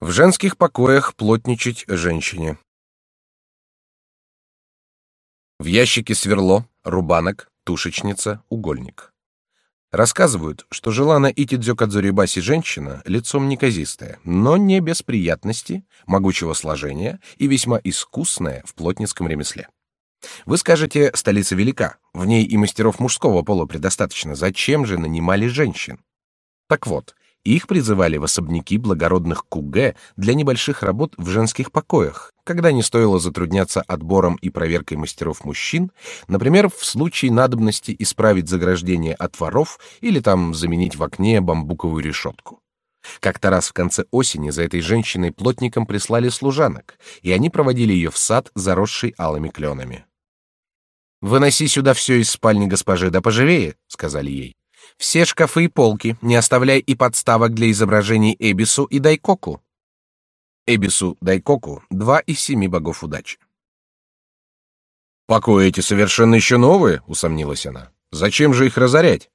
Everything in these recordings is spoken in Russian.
В женских покоях плотничать женщине. В ящике сверло, рубанок, тушечница, угольник. Рассказывают, что жила на Итидзё Кадзурибаси женщина, лицом неказистая, но не без приятности, могучего сложения и весьма искусная в плотницком ремесле. Вы скажете, столица велика, в ней и мастеров мужского пола предостаточно, зачем же нанимали женщин? Так вот, их призывали в особняки благородных кугэ для небольших работ в женских покоях, когда не стоило затрудняться отбором и проверкой мастеров мужчин, например, в случае надобности исправить заграждение от воров или там заменить в окне бамбуковую решетку. Как-то раз в конце осени за этой женщиной плотникам прислали служанок, и они проводили ее в сад, заросший алыми кленами. «Выноси сюда все из спальни госпожи, да поживее», — сказали ей. Все шкафы и полки, не оставляя и подставок для изображений Эбису и Дайкоку. Эбису, Дайкоку — два из семи богов удачи. «Покои эти совершенно еще новые», — усомнилась она. «Зачем же их разорять?»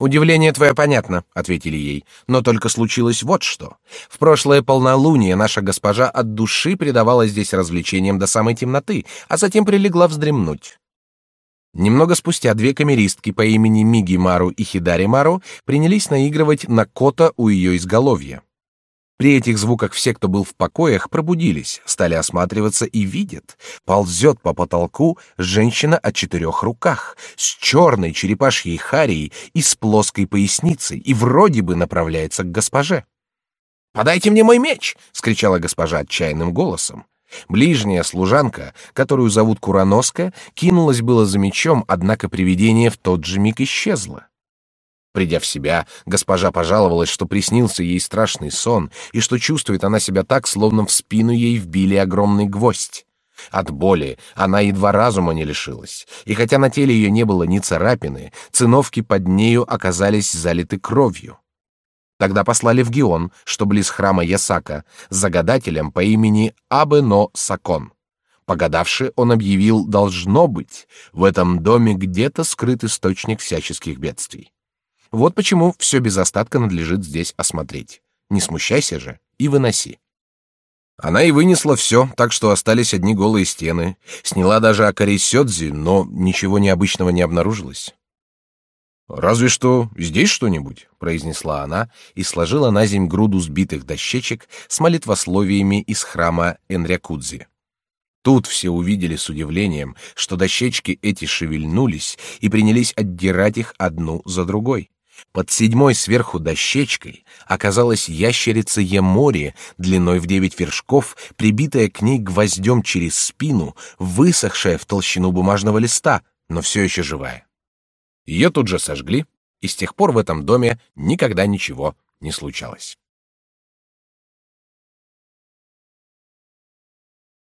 «Удивление твое понятно», — ответили ей, «но только случилось вот что. В прошлое полнолуние наша госпожа от души предавалась здесь развлечениям до самой темноты, а затем прилегла вздремнуть. Немного спустя две камеристки по имени Миги Мару и Хидари Мару принялись наигрывать на кота у ее изголовья. При этих звуках все, кто был в покоях, пробудились, стали осматриваться и видят, ползет по потолку женщина о четырех руках, с черной черепашьей харией и с плоской поясницей, и вроде бы направляется к госпоже. «Подайте мне мой меч!» — скричала госпожа отчаянным голосом. Ближняя служанка, которую зовут Кураноска, кинулась было за мечом, однако привидение в тот же миг исчезло. Придя в себя, госпожа пожаловалась, что приснился ей страшный сон и что чувствует она себя так, словно в спину ей вбили огромный гвоздь. От боли она едва разума не лишилась, и хотя на теле ее не было ни царапины, циновки под нею оказались залиты кровью. Тогда послали в Гион, что близ храма Ясака, с загадателем по имени Абено Сакон. Погадавши, он объявил, должно быть, в этом доме где-то скрыт источник всяческих бедствий. Вот почему все без остатка надлежит здесь осмотреть. Не смущайся же и выноси. Она и вынесла все, так что остались одни голые стены. Сняла даже Акари Сёдзи, но ничего необычного не обнаружилось. Разве что здесь что-нибудь, произнесла она и сложила на земь груду сбитых дощечек с молитвословиями из храма Энрякудзи. Тут все увидели с удивлением, что дощечки эти шевельнулись и принялись отдирать их одну за другой. Под седьмой сверху дощечкой оказалась ящерица Емори длиной в девять вершков, прибитая к ней гвоздем через спину, высохшая в толщину бумажного листа, но все еще живая. Ее тут же сожгли, и с тех пор в этом доме никогда ничего не случалось.